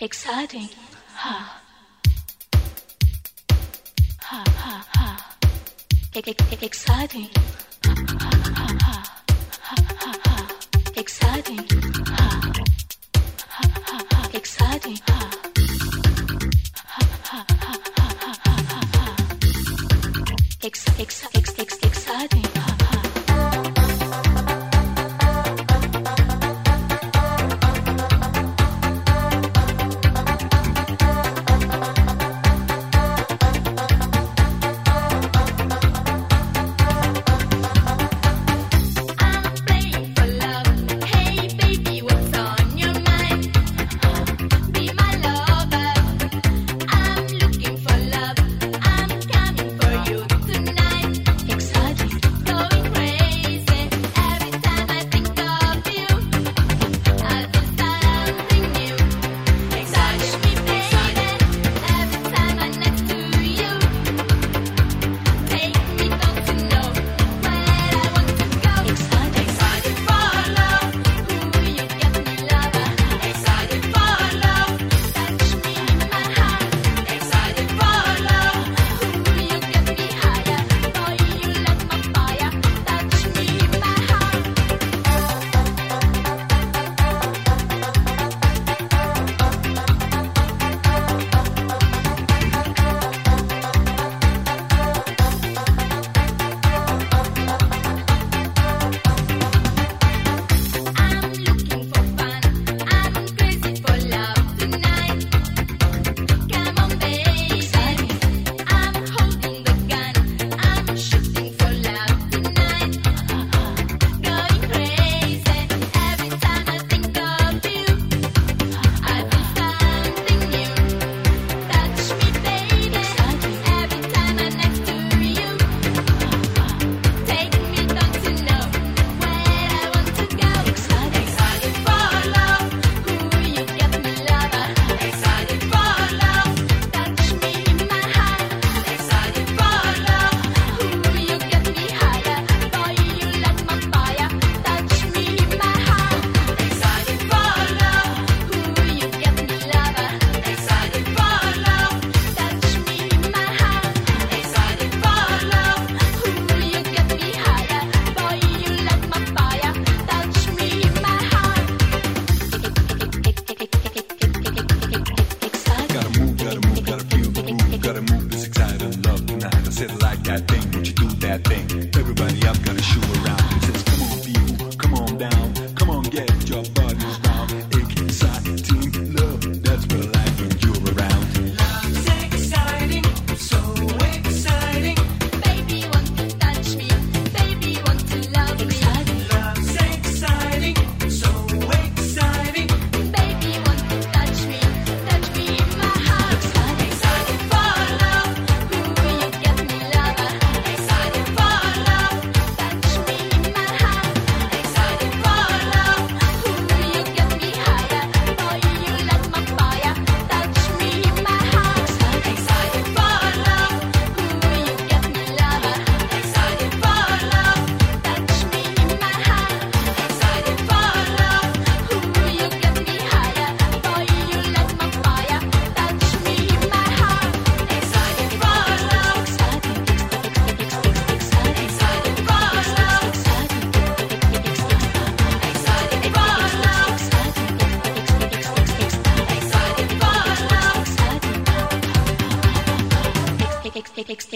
Exciting. Ha. Ha ha ha. Exciting. Ha ha ha. Ha ha ha. Exciting. Ha. Ha ha ha. Exciting. Ha. Ha ha ha ha ha ha ha. Ex ex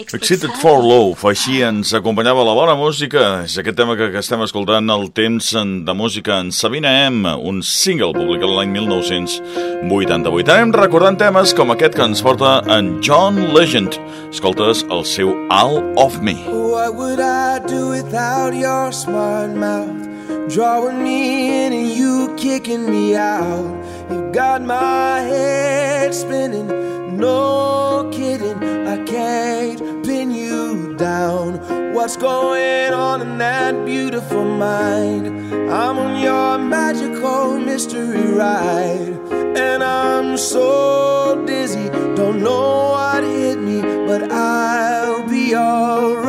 Fixit it for Love, així ens acompanyava la bona música. És aquest tema que, que estem escoltant el temps de música en Sabina M, un single publicat l'any 1988. Anem recordant temes com aquest que ens porta en John Legend. Escoltes el seu All of Me. What would I do without your smart mouth Drawing me in and you kicking me out You've got my head spinning, no kidding. I can't pin you down. What's going on in that beautiful mind? I'm on your magical mystery ride, and I'm so dizzy, don't know what hit me, but I'll be alright.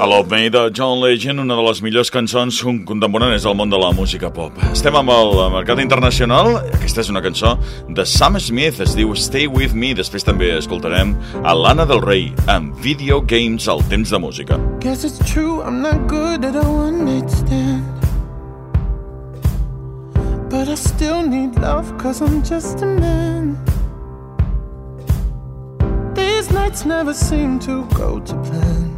A Love Me de John Legend, una de les millors cançons contemporànies del món de la música pop. Estem amb el mercat internacional, aquesta és una cançó de Sam Smith, es diu Stay With Me, després també escoltarem a Lana del Rey amb Video Games al temps de música. Guess it's true, I'm not good at a one night stand. But I still need love, cause I'm just a man. These nights never seem to go to plan.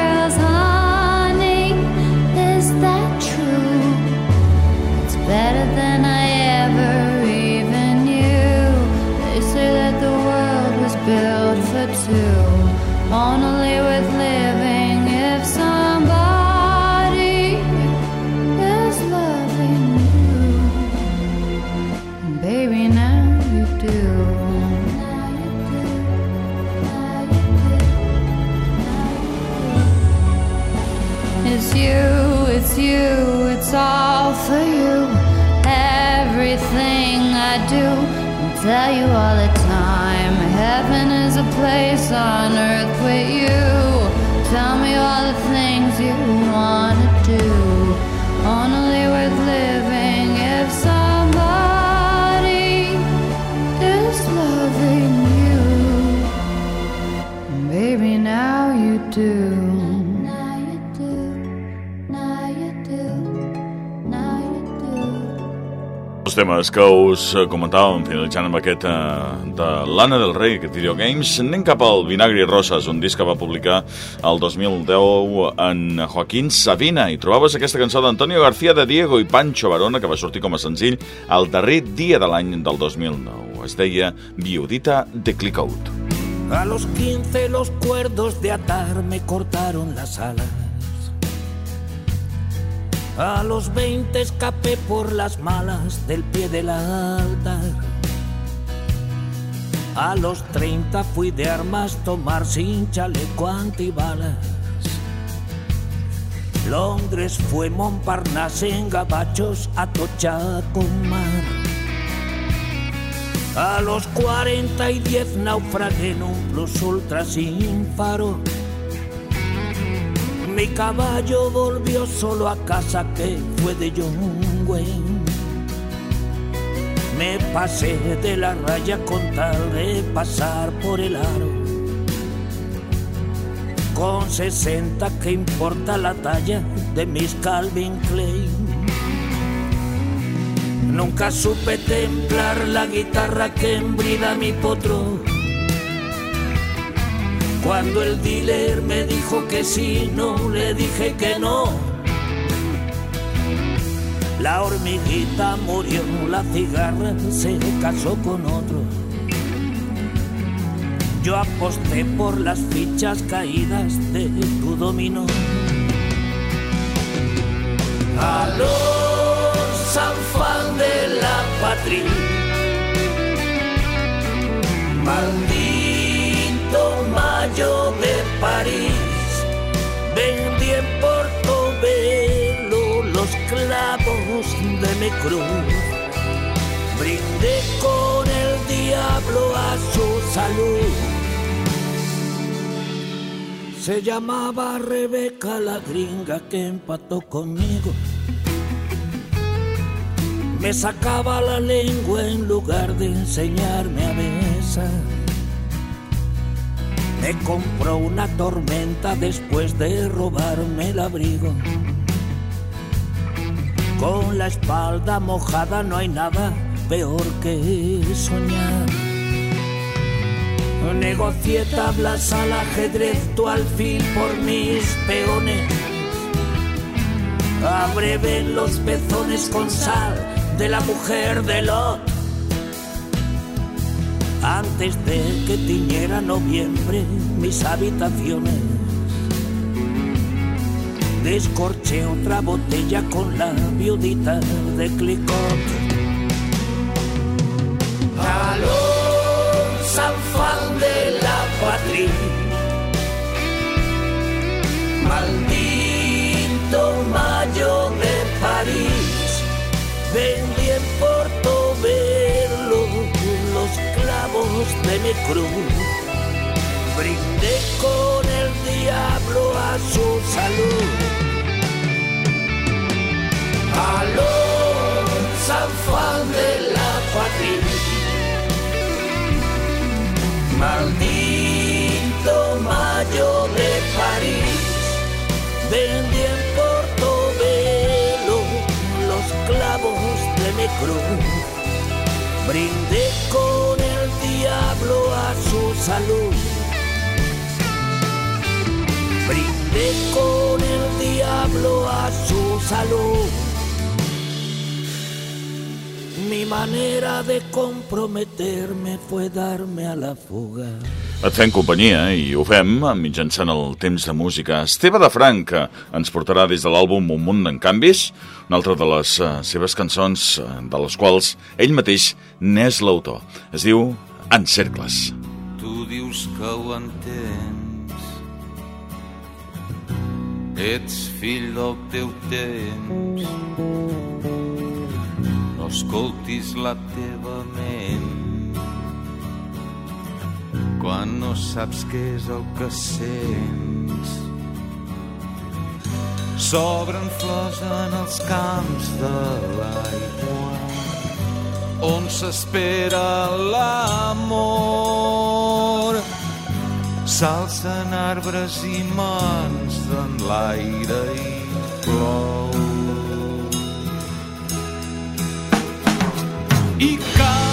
tell you all the time. Heaven is a place on earth with you. Tell me all the things you wanna do. Only worth living if somebody is loving you. Baby, now you do. Els temes que us comentàvem finalitzant amb aquest eh, de Lana del Rey, aquest videogames, anem cap al Vinagre i Roses, un disc que va publicar el 2010 en Joaquín Sabina, i trobaves aquesta cançó d'Antonio García de Diego i Pancho Barona, que va sortir com a senzill el darrer dia de l'any del 2009. Es deia Viudita de Clickout. A los 15 los cuerdos de atar me cortaron las alas. A los 20 escapé por las malas del pie del altar. A los 30 fui de armas tomar sin chaleco antibalas. Londres fue Montparnasse en gabachos Atocha con mar. A los 40 y 10 naufragué en un plus ultra sin faro. Mi caballo volvió solo a casa que fue de Wayne. Me pasé de la raya con tal de pasar por el aro. Con 60 que importa la talla de mis Calvin Klein. Nunca supe templar la guitarra que embrida mi potro. Cuando el dealer me dijo que sí, no le dije que no. La hormiguita murió, la cigarra se casó con otro. Yo aposté por las fichas caídas de tu dominó. A los de la patria, mi cruz. Brindé con el diablo a su salud. Se llamaba Rebeca la gringa que empató conmigo. Me sacaba la lengua en lugar de enseñarme a besar. Me compró una tormenta después de robarme el abrigo. Con la espalda mojada no hay nada peor que soñar. Negocié tablas al ajedrez, tu alfil por mis peones. Abrevé los pezones con sal de la mujer de Lot. Antes de que tiñera noviembre mis habitaciones. Descorché otra botella con la viudita de Clicot. Aló, San Juan de la Patria. Maldito mayo de París. Vendí en Portobelo los clavos de mi cruz. Brindé con el diablo a su salud. Aló, San Juan de la Patria. Maldito mayo de París, vendí en Portobelo los clavos de mi cruz. Brindé con el diablo a su salud. Brindé con el diablo a su salud. Mi manera de comprometerme fue darme a la fuga. Et fem companyia i ho fem mitjançant el temps de música. Esteve de Franc eh, ens portarà des de l'àlbum Un munt en canvis, una altra de les uh, seves cançons, uh, de les quals ell mateix n'és l'autor. Es diu En cercles. Tu dius que ho entens Ets fill del teu temps escoltis la teva ment quan no saps què és el que sents. S'obren flors en els camps de l'aigua on s'espera l'amor. S'alcen arbres i mans en l'aire i plou. I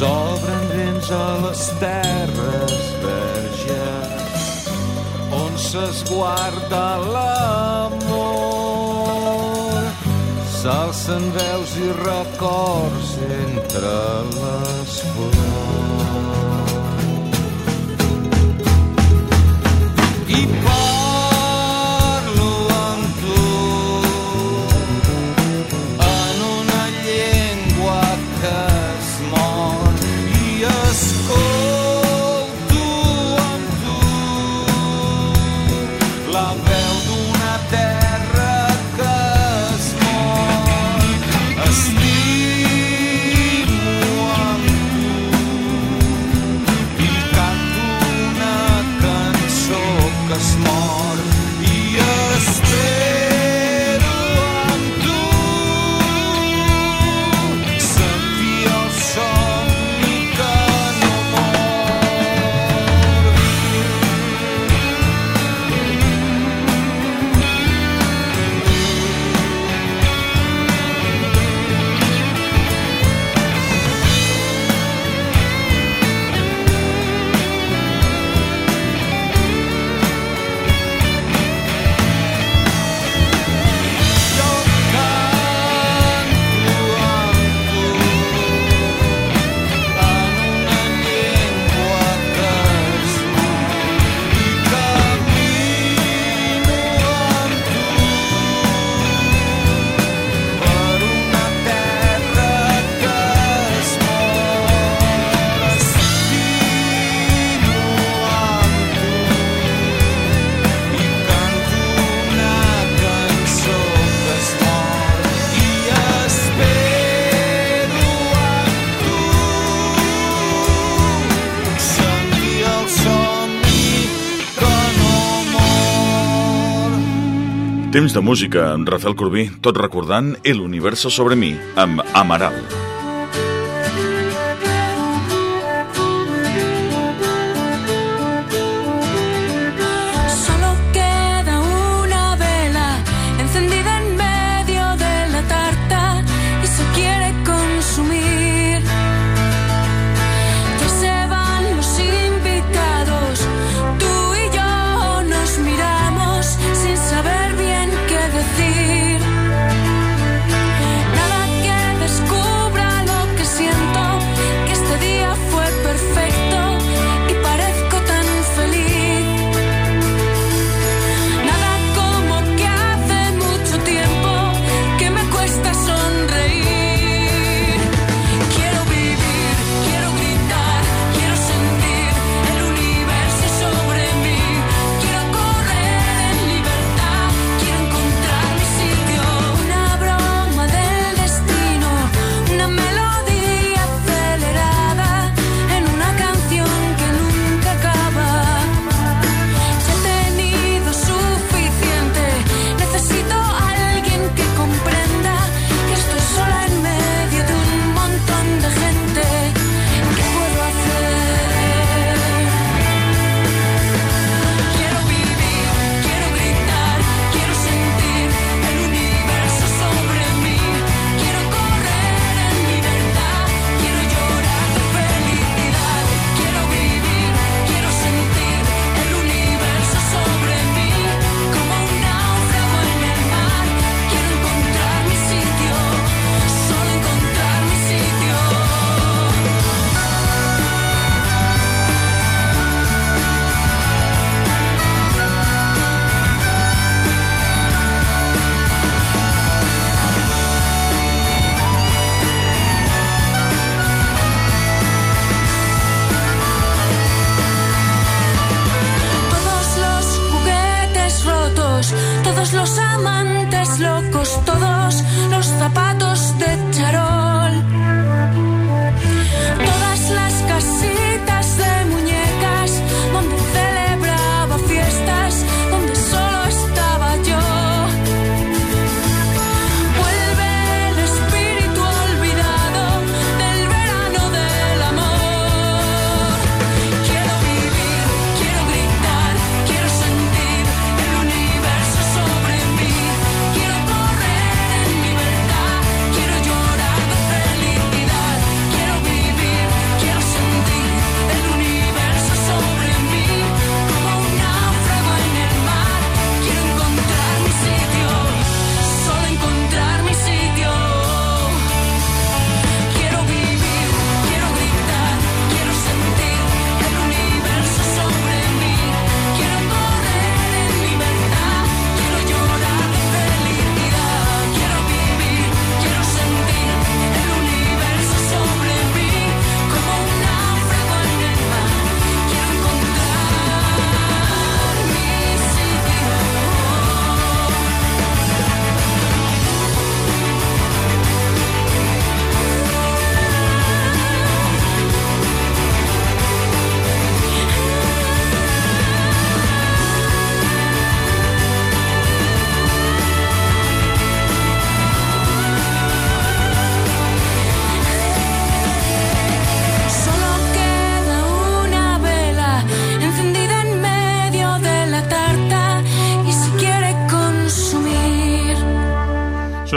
S'obren dins a les terres verges on s'esguarda l'amor. S'alcen veus i records entre les flors. Temps de música amb Rafael Corbí, tot recordant El universo sobre mi, amb Amaral.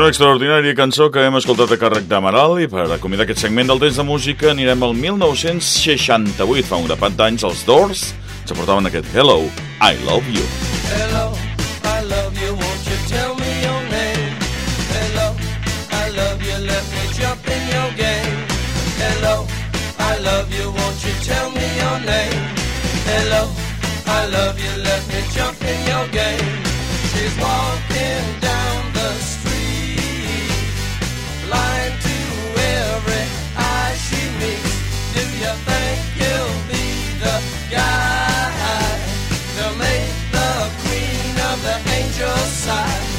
Una extraordinària cançó que hem escoltat a càrrec d'Amaral i per acomiadar aquest segment del temps de música anirem al 1968, fa un grapat d'anys, els Doors ens aportaven aquest Hello, I Love You. Hello, I love you, won't you tell me your name? Hello, I love you, let me jump in your game. Hello, I love you, won't you tell me your name? Hello, I love you, let me jump in your game. She's walking down Do